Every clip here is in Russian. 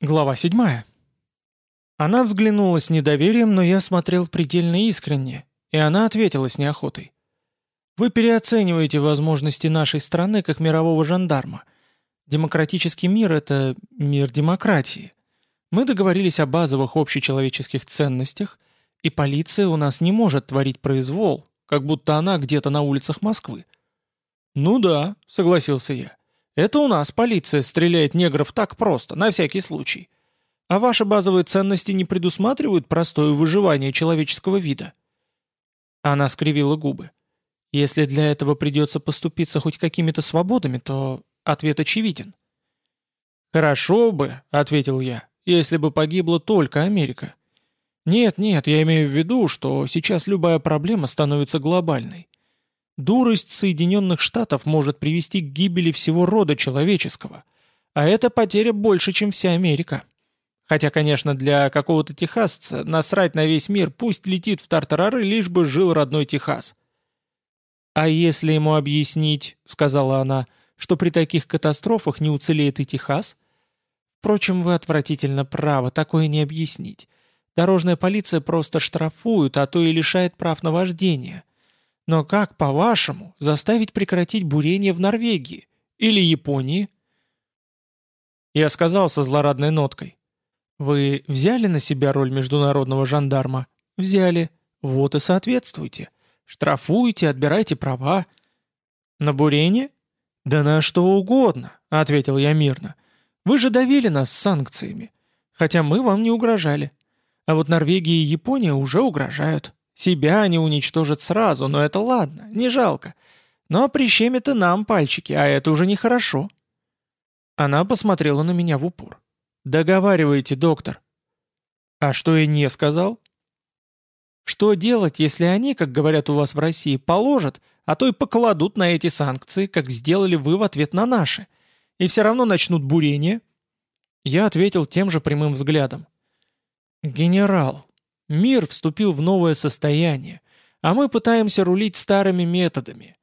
Глава 7. Она взглянула с недоверием, но я смотрел предельно искренне, и она ответила с неохотой. «Вы переоцениваете возможности нашей страны как мирового жандарма. Демократический мир — это мир демократии. Мы договорились о базовых общечеловеческих ценностях, и полиция у нас не может творить произвол, как будто она где-то на улицах Москвы». «Ну да», — согласился я. Это у нас полиция стреляет негров так просто, на всякий случай. А ваши базовые ценности не предусматривают простое выживание человеческого вида?» Она скривила губы. «Если для этого придется поступиться хоть какими-то свободами, то ответ очевиден». «Хорошо бы», — ответил я, — «если бы погибла только Америка». «Нет, нет, я имею в виду, что сейчас любая проблема становится глобальной. Дурость Соединенных Штатов может привести к гибели всего рода человеческого, а это потеря больше, чем вся Америка. Хотя, конечно, для какого-то техасца насрать на весь мир, пусть летит в тартарары, лишь бы жил родной Техас. «А если ему объяснить, — сказала она, — что при таких катастрофах не уцелеет и Техас? Впрочем, вы отвратительно правы, такое не объяснить. Дорожная полиция просто штрафует, а то и лишает прав на вождение. Но как, по-вашему, заставить прекратить бурение в Норвегии? Или Японии? Я сказал со злорадной ноткой. Вы взяли на себя роль международного жандарма? Взяли. Вот и соответствуйте. Штрафуйте, отбирайте права. На бурение? Да на что угодно, ответил я мирно. Вы же давили нас санкциями. Хотя мы вам не угрожали. А вот Норвегия и Япония уже угрожают. Себя они уничтожат сразу, но это ладно, не жалко. Но прищемит и нам пальчики, а это уже нехорошо. Она посмотрела на меня в упор. «Договаривайте, доктор». «А что я не сказал?» «Что делать, если они, как говорят у вас в России, положат, а то и покладут на эти санкции, как сделали вы в ответ на наши, и все равно начнут бурение?» Я ответил тем же прямым взглядом. «Генерал, Мир вступил в новое состояние, а мы пытаемся рулить старыми методами.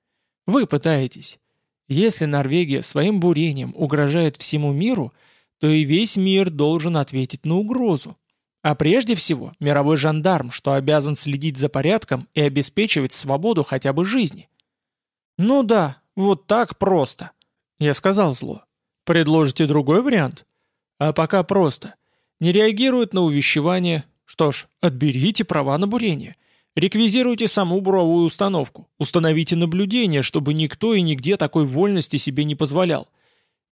Вы пытаетесь. Если Норвегия своим бурением угрожает всему миру, то и весь мир должен ответить на угрозу. А прежде всего, мировой жандарм, что обязан следить за порядком и обеспечивать свободу хотя бы жизни. Ну да, вот так просто. Я сказал зло. Предложите другой вариант? А пока просто. Не реагирует на увещевание, что ж, отберите права на бурение. Реквизируйте саму буровую установку. Установите наблюдение, чтобы никто и нигде такой вольности себе не позволял.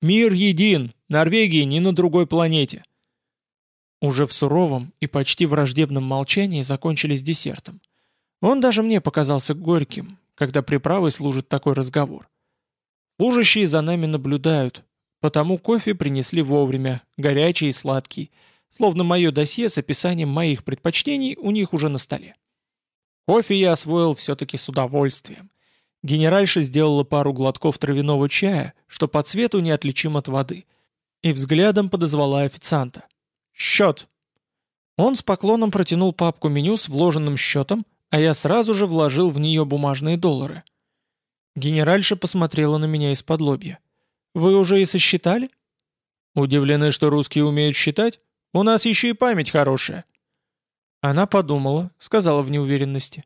Мир един, Норвегии не на другой планете. Уже в суровом и почти враждебном молчании закончились десертом. Он даже мне показался горьким, когда приправой служит такой разговор. Служащие за нами наблюдают, потому кофе принесли вовремя, горячий и сладкий, словно мое досье с описанием моих предпочтений у них уже на столе. Кофе я освоил все-таки с удовольствием. Генеральша сделала пару глотков травяного чая, что по цвету неотличим от воды, и взглядом подозвала официанта. «Счет!» Он с поклоном протянул папку меню с вложенным счетом, а я сразу же вложил в нее бумажные доллары. Генеральша посмотрела на меня из-под лобья. «Вы уже и сосчитали?» «Удивлены, что русские умеют считать?» У нас еще и память хорошая». Она подумала, сказала в неуверенности.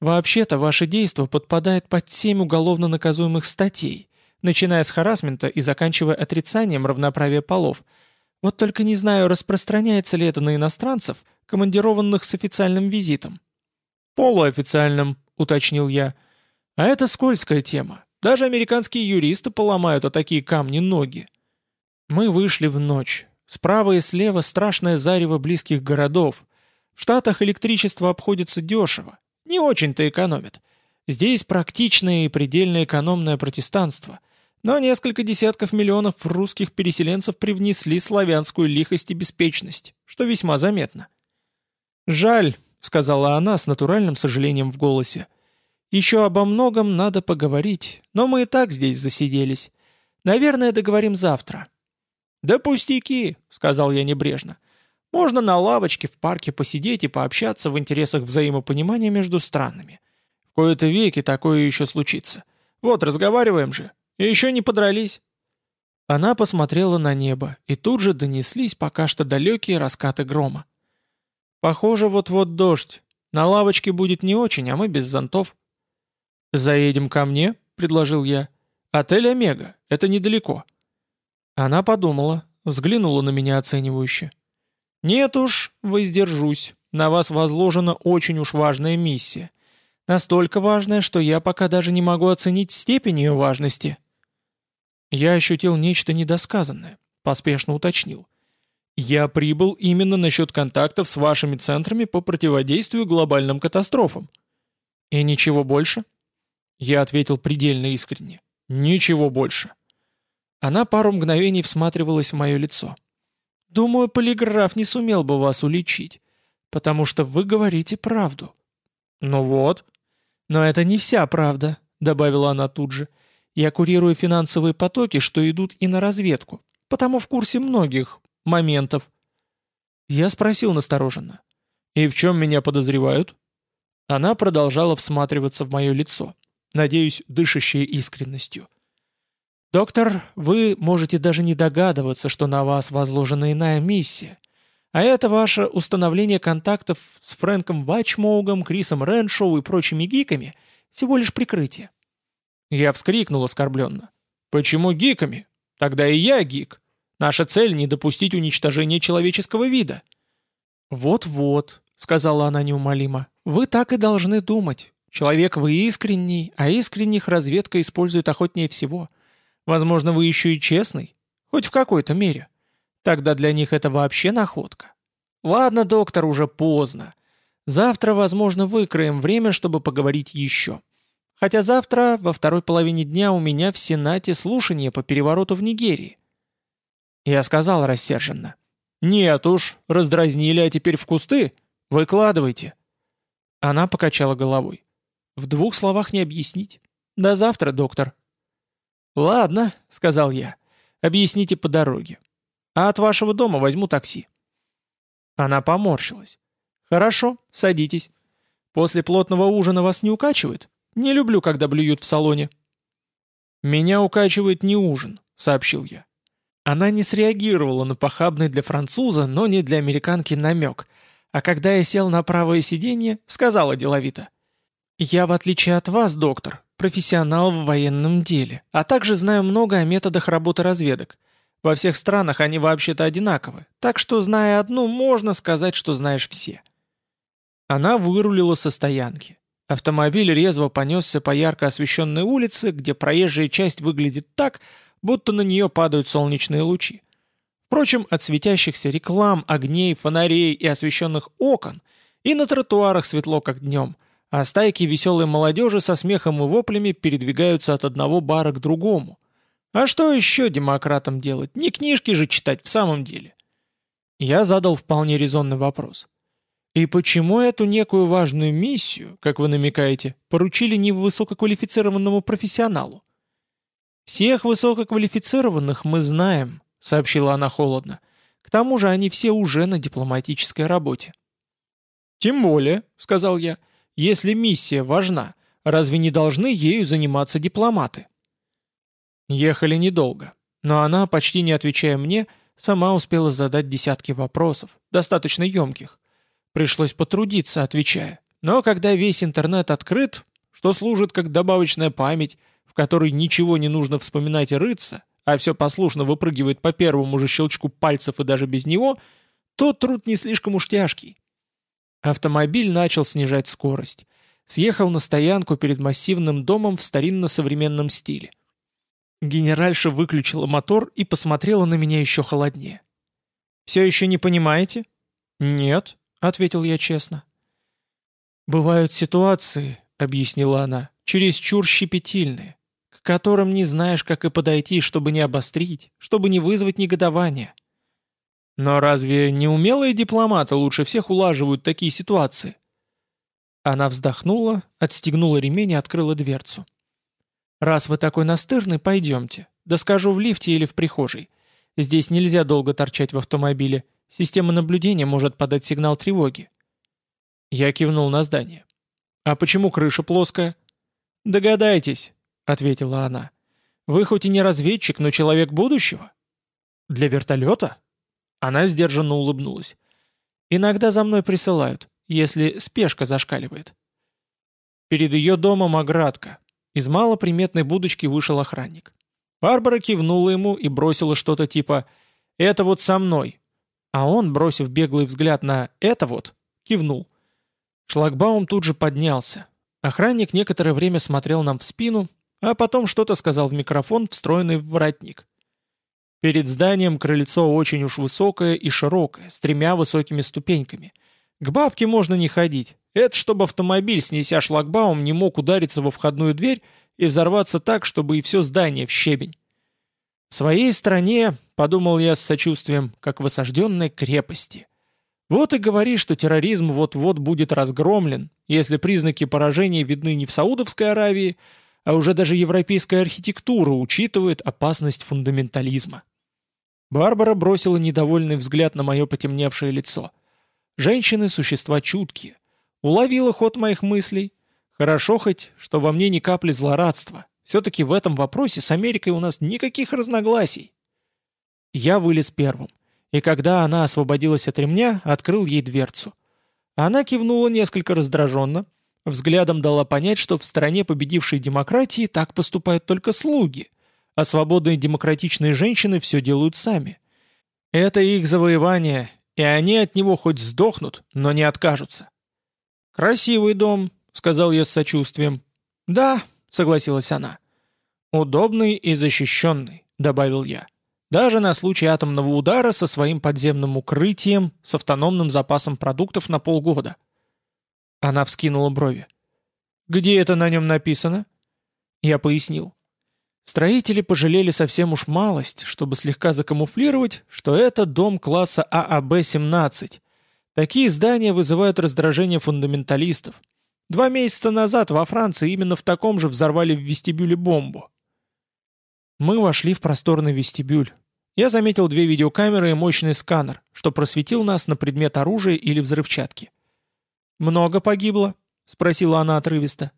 «Вообще-то ваше действо подпадает под семь уголовно наказуемых статей, начиная с харасмента и заканчивая отрицанием равноправия полов. Вот только не знаю, распространяется ли это на иностранцев, командированных с официальным визитом». «Полуофициальным», — уточнил я. «А это скользкая тема. Даже американские юристы поломают о такие камни ноги». Мы вышли в ночь. Справа и слева страшное зарево близких городов. В Штатах электричество обходится дешево. Не очень-то экономит. Здесь практичное и предельно экономное протестанство. Но несколько десятков миллионов русских переселенцев привнесли славянскую лихость и беспечность, что весьма заметно. «Жаль», — сказала она с натуральным сожалением в голосе. «Еще обо многом надо поговорить, но мы и так здесь засиделись. Наверное, договорим завтра». «Да пустяки», — сказал я небрежно. «Можно на лавочке в парке посидеть и пообщаться в интересах взаимопонимания между странами. В кои-то веки такое еще случится. Вот, разговариваем же. И еще не подрались». Она посмотрела на небо, и тут же донеслись пока что далекие раскаты грома. «Похоже, вот-вот дождь. На лавочке будет не очень, а мы без зонтов». «Заедем ко мне?» — предложил я. «Отель Омега. Это недалеко». Она подумала, взглянула на меня оценивающе. «Нет уж, воздержусь. На вас возложена очень уж важная миссия. Настолько важная, что я пока даже не могу оценить степень ее важности». Я ощутил нечто недосказанное, поспешно уточнил. «Я прибыл именно насчет контактов с вашими центрами по противодействию глобальным катастрофам». «И ничего больше?» Я ответил предельно искренне. «Ничего больше». Она пару мгновений всматривалась в мое лицо. «Думаю, полиграф не сумел бы вас уличить, потому что вы говорите правду». «Ну вот». «Но это не вся правда», — добавила она тут же. «Я курирую финансовые потоки, что идут и на разведку, потому в курсе многих моментов». Я спросил настороженно. «И в чем меня подозревают?» Она продолжала всматриваться в мое лицо, надеюсь, дышащее искренностью. «Доктор, вы можете даже не догадываться, что на вас возложена иная миссия. А это ваше установление контактов с Фрэнком Вачмоугом, Крисом Рэншоу и прочими гиками всего лишь прикрытие». Я вскрикнул оскорбленно. «Почему гиками? Тогда и я гик. Наша цель — не допустить уничтожения человеческого вида». «Вот-вот», — сказала она неумолимо, — «вы так и должны думать. Человек вы искренний, а искренних разведка использует охотнее всего». Возможно, вы еще и честный? Хоть в какой-то мере. Тогда для них это вообще находка. Ладно, доктор, уже поздно. Завтра, возможно, выкроем время, чтобы поговорить еще. Хотя завтра, во второй половине дня, у меня в Сенате слушание по перевороту в Нигерии. Я сказал рассерженно. «Нет уж, раздразнили, а теперь в кусты? Выкладывайте». Она покачала головой. «В двух словах не объяснить. До завтра, доктор». «Ладно», — сказал я, — «объясните по дороге. А от вашего дома возьму такси». Она поморщилась. «Хорошо, садитесь. После плотного ужина вас не укачивает? Не люблю, когда блюют в салоне». «Меня укачивает не ужин», — сообщил я. Она не среагировала на похабный для француза, но не для американки намек, а когда я сел на правое сиденье, сказала деловито. «Я, в отличие от вас, доктор, профессионал в военном деле, а также знаю много о методах работы разведок. Во всех странах они вообще-то одинаковы, так что, зная одну, можно сказать, что знаешь все. Она вырулила со стоянки. Автомобиль резво понесся по ярко освещенной улице, где проезжая часть выглядит так, будто на нее падают солнечные лучи. Впрочем, от светящихся реклам, огней, фонарей и освещенных окон и на тротуарах светло, как днем – а стайки веселой молодежи со смехом и воплями передвигаются от одного бара к другому. А что еще демократам делать? Не книжки же читать в самом деле. Я задал вполне резонный вопрос. И почему эту некую важную миссию, как вы намекаете, поручили не высококвалифицированному профессионалу? «Всех высококвалифицированных мы знаем», — сообщила она холодно. «К тому же они все уже на дипломатической работе». «Тем более», — сказал я, если миссия важна, разве не должны ею заниматься дипломаты? Ехали недолго, но она, почти не отвечая мне, сама успела задать десятки вопросов, достаточно емких. Пришлось потрудиться, отвечая. Но когда весь интернет открыт, что служит как добавочная память, в которой ничего не нужно вспоминать и рыться, а все послушно выпрыгивает по первому же щелчку пальцев и даже без него, то труд не слишком уж тяжкий. Автомобиль начал снижать скорость. Съехал на стоянку перед массивным домом в старинно-современном стиле. Генеральша выключила мотор и посмотрела на меня еще холоднее. «Все еще не понимаете?» «Нет», — ответил я честно. «Бывают ситуации», — объяснила она, — «чересчур щепетильные, к которым не знаешь, как и подойти, чтобы не обострить, чтобы не вызвать негодование. Но разве не умелые дипломаты лучше всех улаживают такие ситуации? Она вздохнула, отстегнула ремень и открыла дверцу. «Раз вы такой настырный, пойдемте. Да скажу в лифте или в прихожей. Здесь нельзя долго торчать в автомобиле. Система наблюдения может подать сигнал тревоги». Я кивнул на здание. «А почему крыша плоская?» «Догадайтесь», — ответила она. Вы хоть и не разведчик, но человек будущего? Для вертолета? Она сдержанно улыбнулась. Иногда за мной присылают, если спешка зашкаливает. Перед ее домом оградка. Из малоприметной будочки вышел охранник. Барбара кивнула ему и бросила что-то типа «Это вот со мной». А он, бросив беглый взгляд на «это вот», кивнул. Шлагбаум тут же поднялся. Охранник некоторое время смотрел нам в спину, а потом что-то сказал в микрофон, встроенный в воротник. Перед зданием крыльцо очень уж высокое и широкое, с тремя высокими ступеньками. К бабке можно не ходить. Это чтобы автомобиль, снеся шлагбаум, не мог удариться во входную дверь и взорваться так, чтобы и все здание в щебень. В своей стране, подумал я с сочувствием, как в осажденной крепости. Вот и говори, что терроризм вот-вот будет разгромлен, если признаки поражения видны не в Саудовской Аравии, а уже даже европейская архитектура учитывает опасность фундаментализма. Барбара бросила недовольный взгляд на мое потемневшее лицо. Женщины — существа чуткие. Уловила ход моих мыслей. Хорошо хоть, что во мне ни капли злорадства. Все-таки в этом вопросе с Америкой у нас никаких разногласий. Я вылез первым, и когда она освободилась от ремня, открыл ей дверцу. Она кивнула несколько раздраженно, взглядом дала понять, что в стране победившей демократии так поступают только слуги, а свободные демократичные женщины все делают сами. Это их завоевание, и они от него хоть сдохнут, но не откажутся. «Красивый дом», — сказал я с сочувствием. «Да», — согласилась она. «Удобный и защищенный», — добавил я. «Даже на случай атомного удара со своим подземным укрытием, с автономным запасом продуктов на полгода». Она вскинула брови. «Где это на нем написано?» Я пояснил. Строители пожалели совсем уж малость, чтобы слегка закамуфлировать, что это дом класса ААБ-17. Такие здания вызывают раздражение фундаменталистов. Два месяца назад во Франции именно в таком же взорвали в вестибюле бомбу. Мы вошли в просторный вестибюль. Я заметил две видеокамеры и мощный сканер, что просветил нас на предмет оружия или взрывчатки. «Много погибло?» — спросила она отрывисто.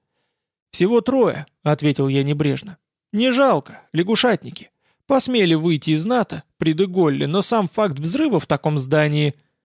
«Всего трое», — ответил я небрежно. «Не жалко, лягушатники. Посмели выйти из НАТО, при Деголле, но сам факт взрыва в таком здании...»